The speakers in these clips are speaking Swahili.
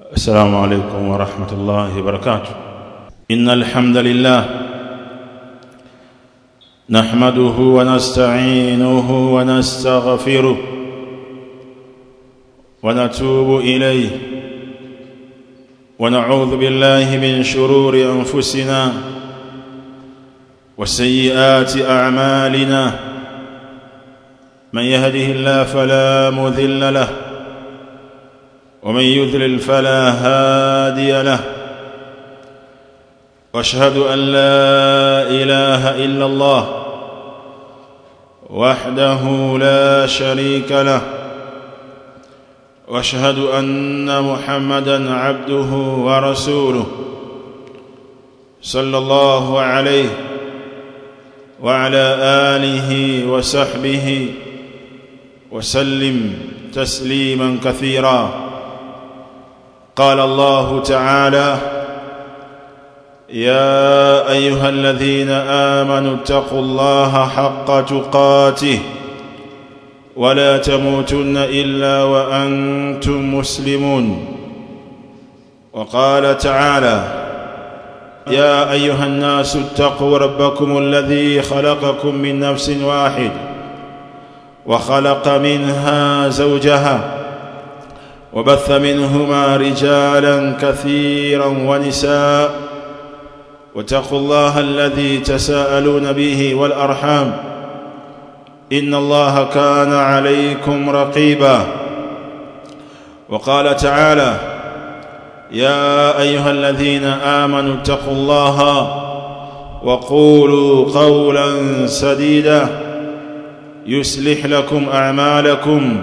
السلام عليكم ورحمة الله وبركاته. إن الحمد لله نحمده ونستعينه ونستغفره ونتوب إليه ونعوذ بالله من شرور أنفسنا وسيئات أعمالنا. من يهده الله فلا مذل له ومن يذلل فلا هادي له. واشهد أن لا إله إلا الله وحده لا شريك له. واشهد أن محمدا عبده ورسوله صلى الله عليه وعلى آله وصحبه وسلم تسليما كثيرا. قال الله تعالى يا أيها الذين آمنوا اتقوا الله حق تقاته ولا تموتن إلا وأنتم مسلمون. وقال تعالى يا أيها الناس اتقوا ربكم الذي خلقكم من نفس واحد وخلق منها زوجها وبث منهما رجالا كثيرا ونساء واتقوا الله الذي تساءلون به والأرحام إن الله كان عليكم رقيبا وقال تعالى يا أيها الذين آمنوا اتقوا الله وقولوا قولا سديدا يصلح لكم أعمالكم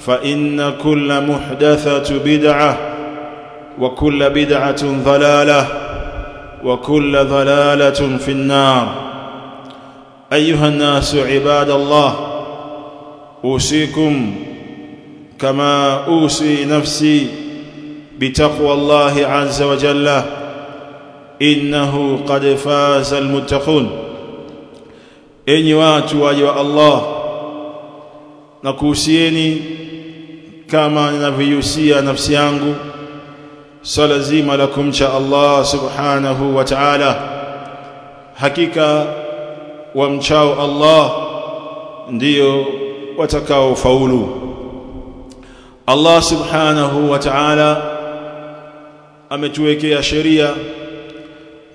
فإن كل محدثة بدعة وكل بدعة ضلالة وكل ضلالة في النار. أيها الناس عباد الله أوصيكم كما أوصي نفسي بتقوى الله عز وجل إنه قد فاز المتقون. إني واتوا أيها الله نكوسيني kama ninavyohusia nafsi yangu swala zima la kumcha Allah subhanahu wa ta'ala. Hakika wamchao Allah ndiyo watakao faulu Allah subhanahu wa ta'ala ametuwekea sheria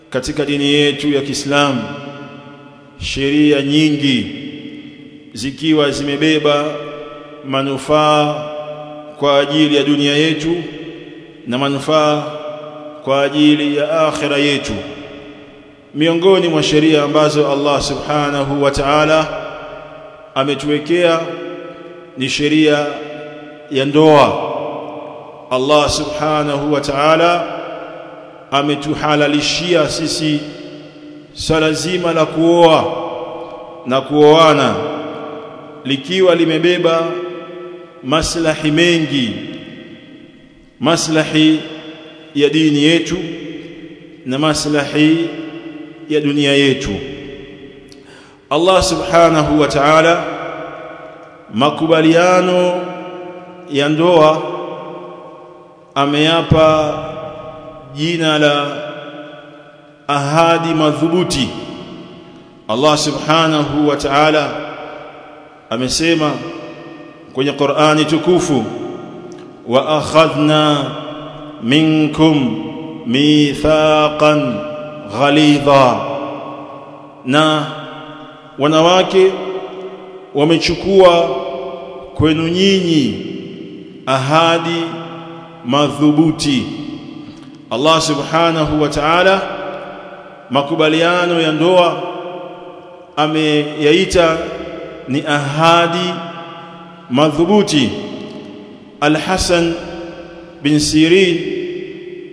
katika dini yetu ya Kiislamu. Sheria nyingi zikiwa zimebeba manufaa kwa ajili ya dunia yetu na manufaa kwa ajili ya akhira yetu. Miongoni mwa sheria ambazo Allah subhanahu wa ta'ala ametuwekea ni sheria ya ndoa. Allah subhanahu wa ta'ala ametuhalalishia sisi swala zima la kuoa na kuoana likiwa limebeba maslahi mengi maslahi ya dini yetu na maslahi ya dunia yetu. Allah subhanahu wa ta'ala makubaliano ya ndoa ameyapa jina la ahadi madhubuti. Allah subhanahu wa ta'ala amesema kwenye Qur'ani tukufu wa akhadna minkum mithaqan ghalidha. Na wanawake wamechukua kwenu nyinyi ahadi madhubuti. Allah subhanahu wa ta'ala makubaliano ya ndoa ameyaita ni ahadi madhubuti. Al-Hasan bin Sirin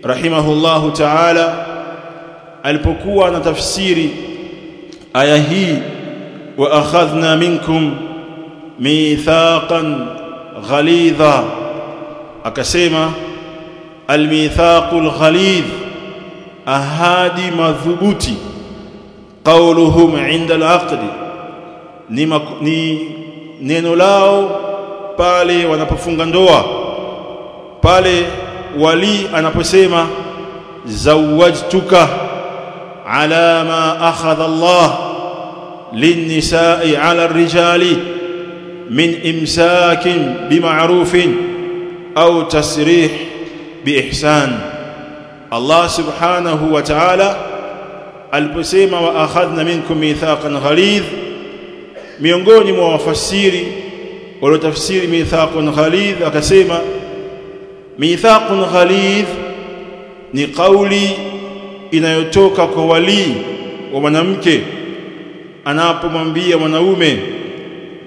rahimahullahu ta'ala alipokuwa anatafsiri aya hii wa akhadhna minkum mithaqan ghalidha. Akasema almithaqul ghalidh ahadi madhubuti qawluhum 'inda al-'aqd ni, neno lao pale wanapofunga ndoa pale wali anaposema zawajtuka ala ma akhadha Allah linnisa'i ala ar-rijali min imsakin bima'rufin au tasrih biihsan Allah subhanahu wa ta'ala aliposema wa akhadna minkum mithaqan ghalidh miongoni mwa wafasiri waliotafsiri mithaqun ghalidh akasema mithaqun ghalidh ni kauli inayotoka kwa wali wa mwanamke. Anapomwambia mwanaume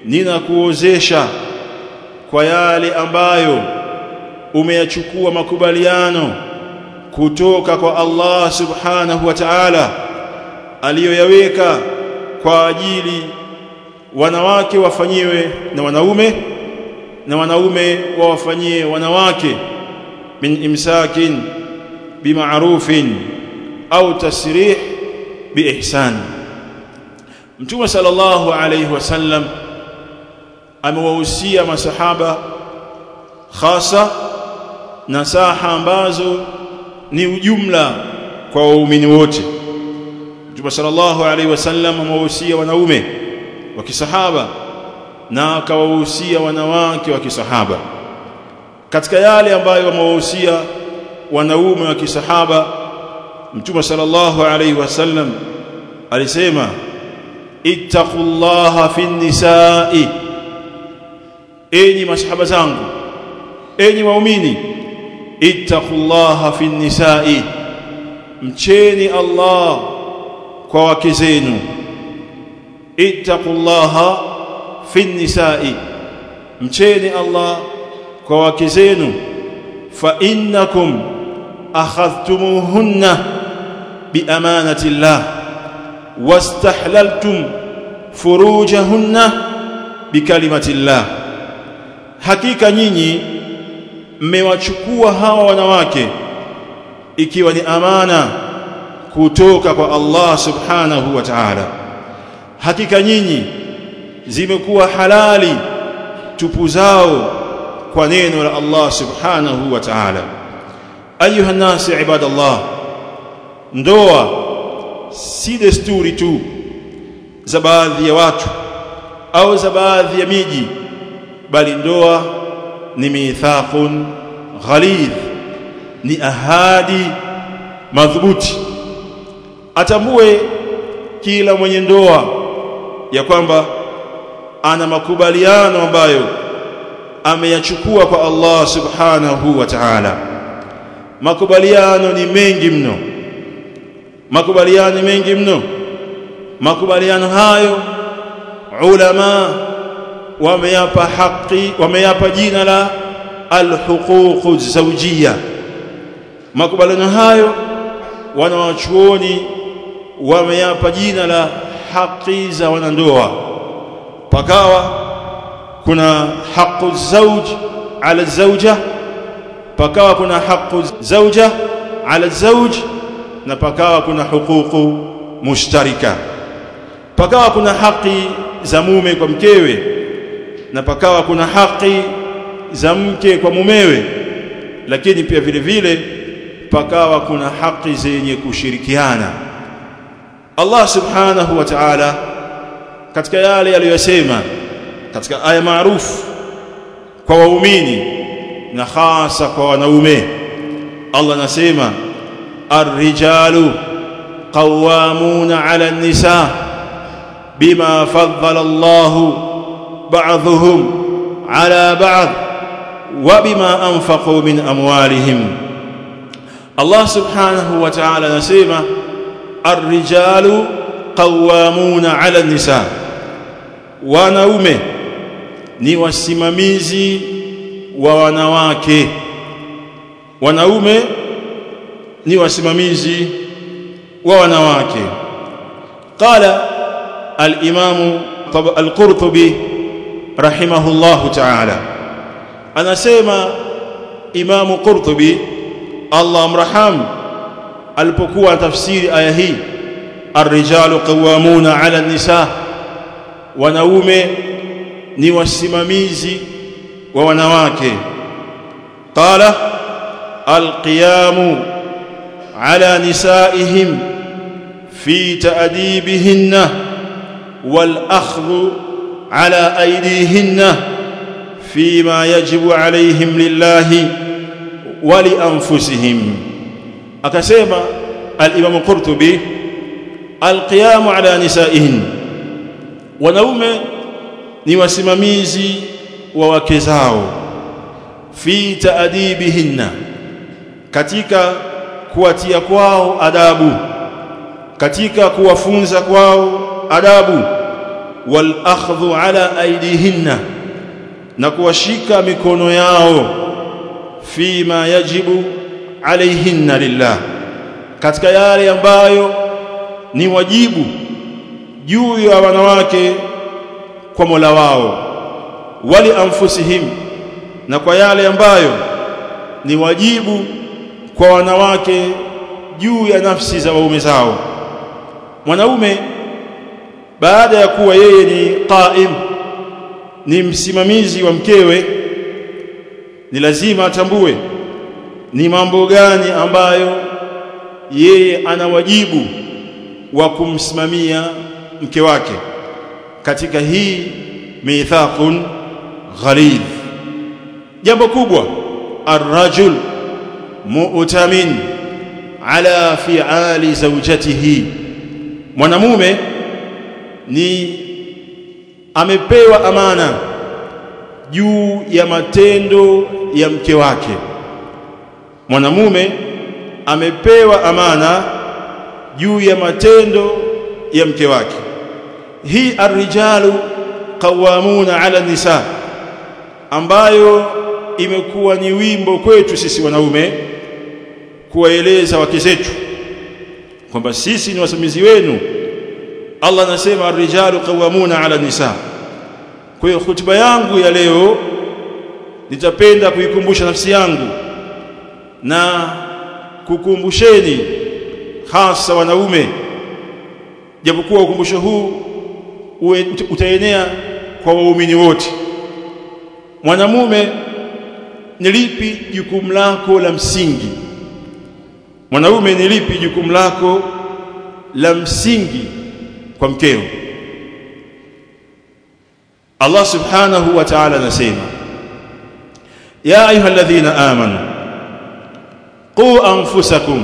ninakuozesha kwa yale ambayo umeyachukua makubaliano kutoka kwa Allah subhanahu wa ta'ala aliyoyaweka kwa ajili wanawake wafanyiwe na wanaume na wanaume wawafanyie wanawake. Min imsakin bima'rufin au tasrih biihsan Mtume sallallahu alayhi wasallam amewahusia masahaba hasa nasaha ambazo ni ujumla kwa waumini wote. Mtume sallallahu alayhi wasallam amewahusia wanaume wa kisahaba na akawahusia wanawake wa kisahaba. Katika yale ambayo amewahusia wanaume wa kisahaba Mtume sallallahu alaihi wasallam alisema ittaqullaha fin nisa'i. Enyi masahaba zangu enyi waumini ittaqullaha fin nisa'i. Mcheni Allah kwa wake zenu ittaqullaha fi nisa'i mcheni Allah kwa wake zenu. Fa innakum akhadhtumuhunna bi amanati llah wastahlaltum furujahunna bi kalimati llah hakika nyinyi mmewachukua hawa wanawake ikiwa ni amana kutoka kwa Allah subhanahu wa ta'ala hakika nyinyi zimekuwa halali tupu zao kwa neno la Allah subhanahu wa ta'ala. Ayuha nasi ibadallah ndoa si desturi tu za baadhi ya watu au za baadhi ya miji bali ndoa ni mithaqun ghalidh ni ahadi madhubuti. Atambue kila mwenye ndoa ya kwamba ana makubaliano ambayo ameyachukua kwa Allah subhanahu wa ta'ala. Makubaliano ni mengi mno. Makubaliano ni mengi mno. Makubaliano hayo ulama wameyapa haki wameyapa jina la alhuququ zawjiyya. Makubaliano hayo wanawachuoni wameyapa jina la haki za wanandoa. Pakawa kuna haqu zauj ala zauja pakawa kuna haqu zauja ala zauj na pakawa kuna huququ mushtarika. Pakawa kuna haki za mume kwa mkewe na pakawa kuna haki za mke kwa mumewe. Lakini pia vile vile pakawa kuna haki zenye kushirikiana Allah subhanahu wa ta'ala katika yale aliyosema katika aya maarufu kwa waumini na hasa kwa wanaume Allah anasema ar-rijalu qawwamuna 'ala an-nisa bima faddala Allahu ba'dhum 'ala ba'd wa bima anfaqu min amwalihim Allah subhanahu wa ta'ala anasema ar-rijalu qawwamuna 'ala an-nisa wanaume ni wasimamizi wa wanawake. Wanaume ni wasimamizi wa wanawake. Qala al-imam al-qurtubi rahimahullahu ta'ala. Anasema imam qurtubi Allah amraham alipokuwa tafsiri aya hii ar-rijalu qawwamuna 'ala an-nisa wanaume ni wasimamizi wa wanawake qala al-qiyamu 'ala nisaihim fi ta'dibihinna wal akhdhu 'ala aydihinna فيما يجب عليهم لله ولانفسهم akasema al-Imam Qurtubi al-qiyam ala nisaihin. Wanaume ni wasimamizi wa wake zao. Fi taadibihinna katika kuwatia kwao adabu katika kuwafunza kwao adabu. Wal akhdhu ala aidihinna na kuwashika mikono yao. Fima yajibu alaihinna lillah katika yale ambayo ni wajibu juu ya wanawake kwa Mola wao wali anfusihim na kwa yale ambayo ni wajibu kwa wanawake juu ya nafsi za waume zao. Mwanaume baada ya kuwa yeye ni qaim ni msimamizi wa mkewe ni lazima atambue ni mambo gani ambayo yeye ana wajibu wa kumsimamia mke wake? Katika hii mithaqun ghalidh. Jambo kubwa arrajul mu'tamin ala fi'ali zawjatihi. Mwanamume ni amepewa amana juu ya matendo ya mke wake mwanamume amepewa amana juu ya matendo ya mke wake. Hii arrijalu qawamuna ala nisa ambayo imekuwa ni wimbo kwetu sisi wanaume kuwaeleza wake zetu kwamba sisi ni wasimamizi wenu. Allah anasema arrijalu qawamuna ala nisa. Kwa hiyo hutuba yangu ya leo nitapenda kuikumbusha nafsi yangu na kukumbusheni hasa wanaume. Japokuwa ukumbusho huu utaenea kwa waumini wote. Mwanamume ni lipi jukumu lako la msingi? Mwanaume ni lipi jukumu lako la msingi kwa mkeo? Allah subhanahu wa ta'ala anasema ya ayuha alladhina amanu قو أنفسكم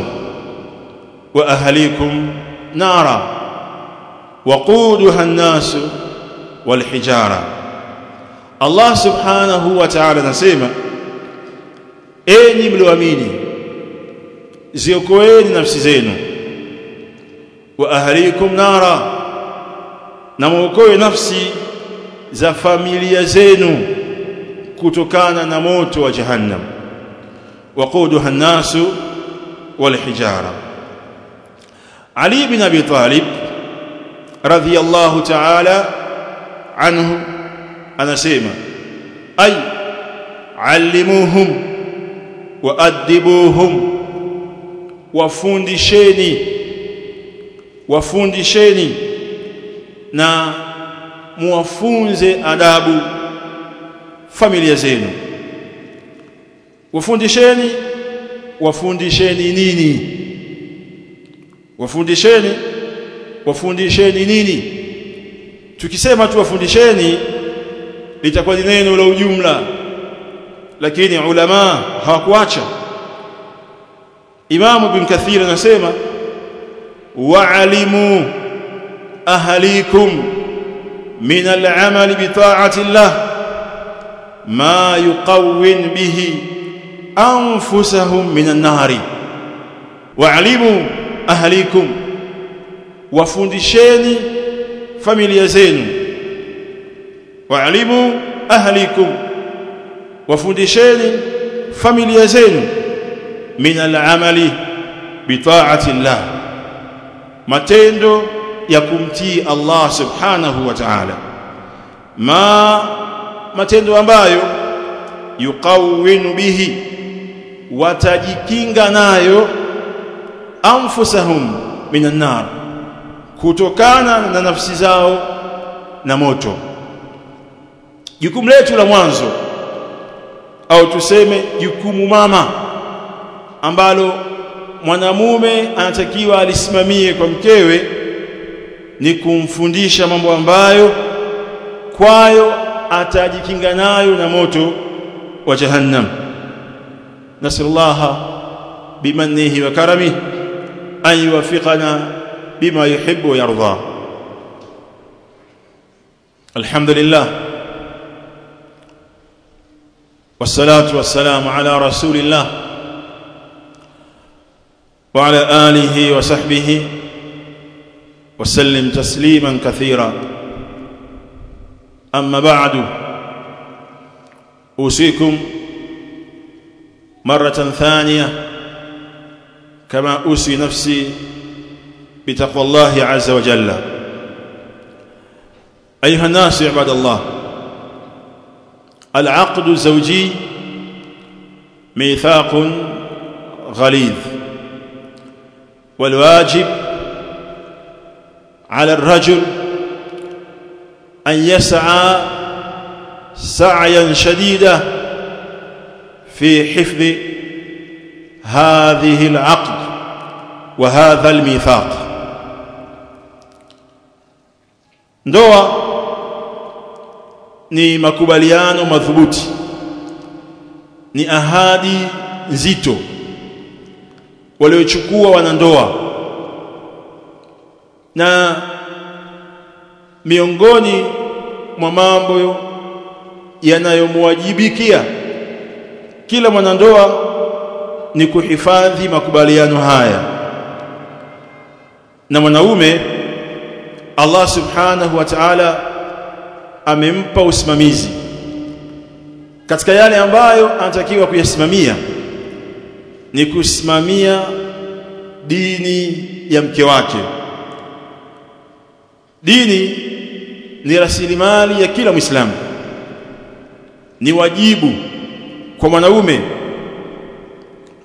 وأهليكم نارا وقودها الناس والحجارة. الله سبحانه وتعالى نسيم إني بلوامين زيكوين نفسي زينو وأهليكم نارا نموكوي نفسي ذا فاميليا زينو كتوكانا نموت وجهنم. Waquduha an-nasu wal hijara Ali bin Abi Talib radhiyallahu ta'ala anhu anasema ay allimuhum wa adibuhum wafundisheni wafundisheni na muwafunze adabu familia zenu wafundisheni. Wafundisheni nini? Wafundisheni. Wafundisheni nini? Tukisema tu wafundisheni litakuwa ni neno la ujumla. Lakini ulama hawakuacha. Imamu Ibn Kathir anasema wa'alimu ahlikum min al-amal bi ta'ati Allah ma yuqawwin bihi أنفسهم من النار وعلموا أهليكم وفندشين فمليزين وعلموا أهليكم وفندشين فمليزين من العمل بطاعة الله. ما تيندو تندو يكمتي الله سبحانه وتعالى. ما ما تيندو أمبايو يقوين به. Watajikinga nayo anfusahum minan nar kutokana na nafsi zao na moto. Jukumu letu la mwanzo au tuseme jukumu mama ambalo mwanamume anatakiwa alisimamie kwa mkewe ni kumfundisha mambo ambayo kwayo atajikinga nayo na moto wa jahannam نسأل الله بمنه وكرمه أن يوفقنا بما يحب ويرضى. الحمد لله. والصلاة والسلام على رسول الله وعلى آله وصحبه وسلم تسليما كثيرا. أما بعد أوصيكم مرة ثانية كما أوصي نفسي بتقوى الله عز وجل. أيها الناس عباد الله العقد الزوجي ميثاق غليظ والواجب على الرجل أن يسعى سعيا شديدا في حفظ هذه العقد وهذا الميثاق ndoa ni makubaliano madhubuti ni ahadi nzito waliochukua wanandoa na miongoni mwa mambo yanayomwajibikia kila mwanandoa ni kuhifadhi makubaliano haya. Na mwanaume Allah subhanahu wa ta'ala amempa usimamizi. Katika yale ambayo anatakiwa kuyasimamia ni kusimamia dini ya mke wake. Dini ni rasilimali ya kila Muislamu. Ni wajibu kwa mwanaume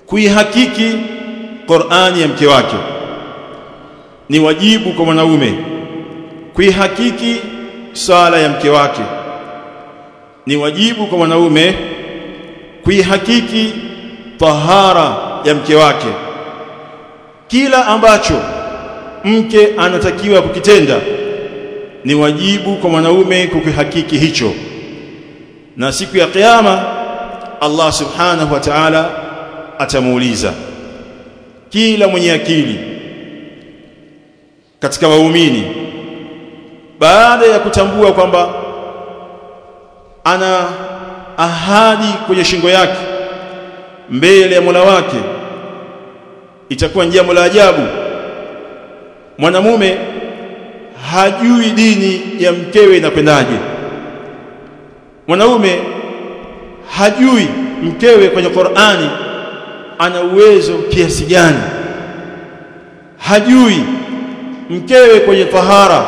kuihakiki Qur'ani ya mke wake. Ni wajibu kwa mwanaume kuihakiki sala ya mke wake. Ni wajibu kwa mwanaume kuihakiki tahara ya mke wake. Kila ambacho mke anatakiwa kukitenda ni wajibu kwa mwanaume kukihakiki hicho. Na siku ya kiyama Allah subhanahu wa ta'ala atamuuliza. Kila mwenye akili katika waumini baada ya kutambua kwamba ana ahadi kwenye shingo yake mbele ya Mola wake itakuwa njia la ajabu. Mwanamume hajui dini ya mkewe inakwendaje mwanaume hajui mkewe kwenye Qur'ani ana uwezo kiasi gani. Hajui mkewe kwenye tahara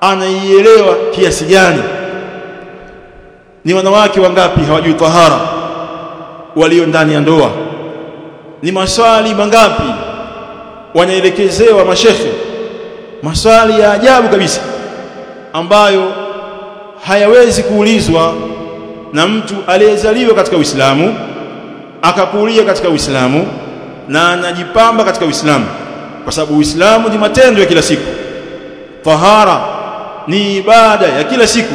anaielewa kiasi gani. Ni wanawake wangapi hawajui tahara walio ndani ya ndoa? Ni maswali mangapi wanaelekezewa mashekhe maswali ya ajabu kabisa ambayo hayawezi kuulizwa na mtu aliyezaliwa katika Uislamu akakulia katika Uislamu na anajipamba katika Uislamu. Kwa sababu Uislamu ni matendo ya kila siku. Tahara ni ibada ya kila siku.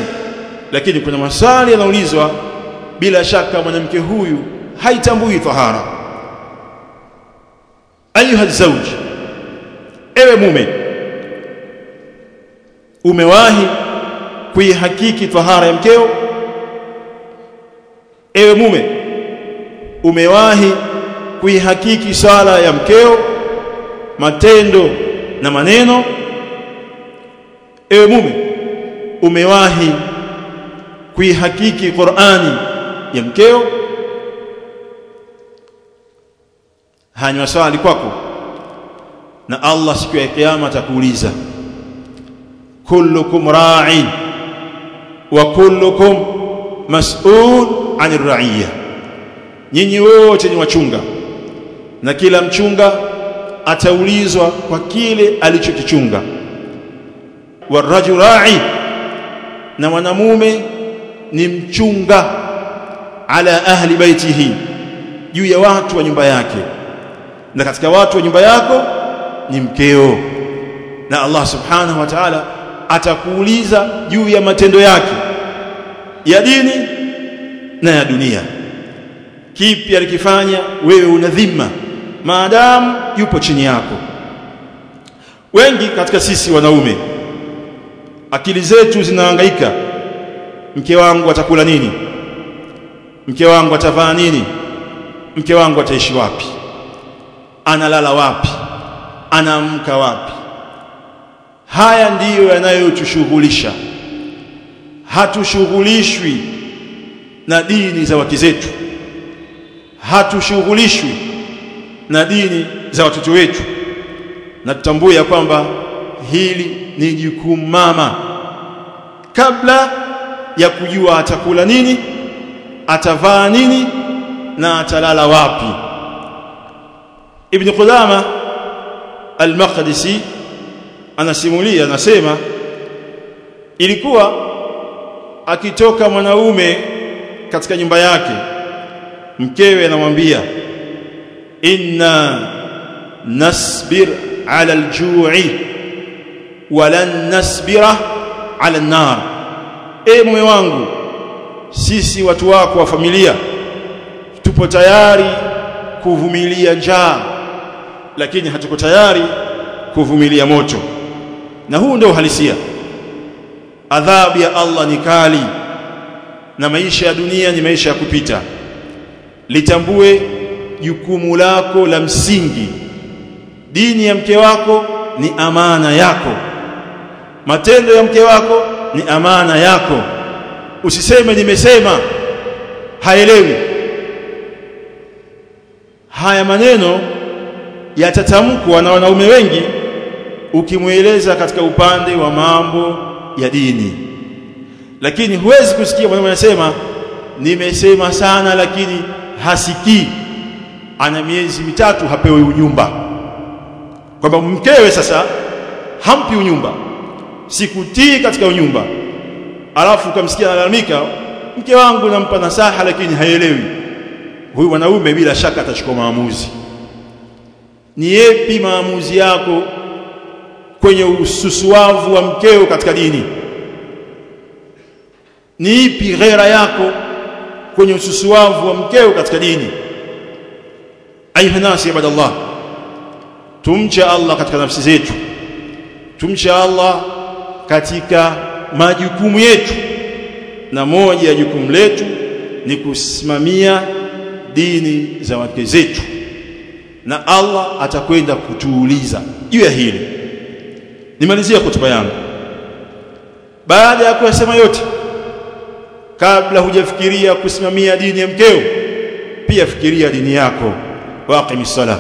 Lakini kuna maswali yanaulizwa bila shaka mwanamke huyu haitambui tahara. Ayuha zawj ewe mume umewahi kuihakiki tahara ya mkeo ewe mume umewahi kuihakiki sala ya mkeo matendo na maneno? Ewe mume umewahi kuihakiki Qur'ani ya mkeo? Hanywa swali kwako na Allah siku ya kiyama atakuuliza kullukum ra'in wa kullukum mas'ul 'anir ra'iyya nyinyi wote ni wachunga. Na kila mchunga ataulizwa kwa kile alichokichunga. Warajurai na mwanamume ni mchunga ala ahli baitihi juu ya watu wa nyumba yake. Na katika watu wa nyumba yako ni mkeo. Na Allah subhanahu wa ta'ala atakuuliza juu ya matendo yake ya dini na ya dunia. Kipi alikifanya? Wewe una dhima. Maadamu yupo chini yako. Wengi katika sisi wanaume akili zetu zinahangaika. Mke wangu atakula nini? Mke wangu atavaa nini? Mke wangu ataishi wapi? Analala wapi? Anaamka wapi? Haya ndiyo yanayotushughulisha hatushughulishwi na dini za wake zetu. Hatushughulishwi na dini za watoto wetu. Na tutambue ya kwamba hili ni jukumu mama. Kabla ya kujua atakula nini atavaa nini na atalala wapi. Ibn Qudama al-Maqdisi anasimulia anasema ilikuwa akitoka mwanaume katika nyumba yake mkewe anamwambia inna nasbir ala aljuu'i wa walan nasbira ala an-nar. E mume wangu sisi watu wako wa familia tupo tayari kuvumilia njaa lakini hatuko tayari kuvumilia moto. Na huu ndio uhalisia adhabu ya Allah ni kali na maisha ya dunia ni maisha ya kupita. Litambue jukumu lako la msingi. Dini ya mke wako ni amana yako. Matendo ya mke wako ni amana yako. Usiseme nimesema haelewi. Haya maneno yatatamkwa na wanaume wengi ukimweleza katika upande wa mambo ya dini. Lakini huwezi kusikia mwanaume anasema nimesema sana lakini hasikii. Ana miezi mitatu hapewi unyumba. Kwamba mkewe sasa hampi unyumba. Sikutii katika unyumba. Alafu ukamsikia analalamika mke wangu nampa nasaha lakini haelewi huyu mwanaume bila shaka atachukua maamuzi. Ni yepi maamuzi yako kwenye ususuavu wa mkeo katika dini. Ni ipi ghera yako kwenye ususuavu wa mkeo katika dini? Ayuha nasi ibadallah tumche Allah katika nafsi zetu. Tumche Allah katika majukumu yetu. Na moja ya jukumu letu ni kusimamia dini za wake zetu. Na Allah atakwenda kutuuliza juu ya hili nimalizia hotuba yangu. Baada ya kuyasema yote kabla hujafikiria kusimamia dini ya mkeo pia fikiria dini yako waqimi sala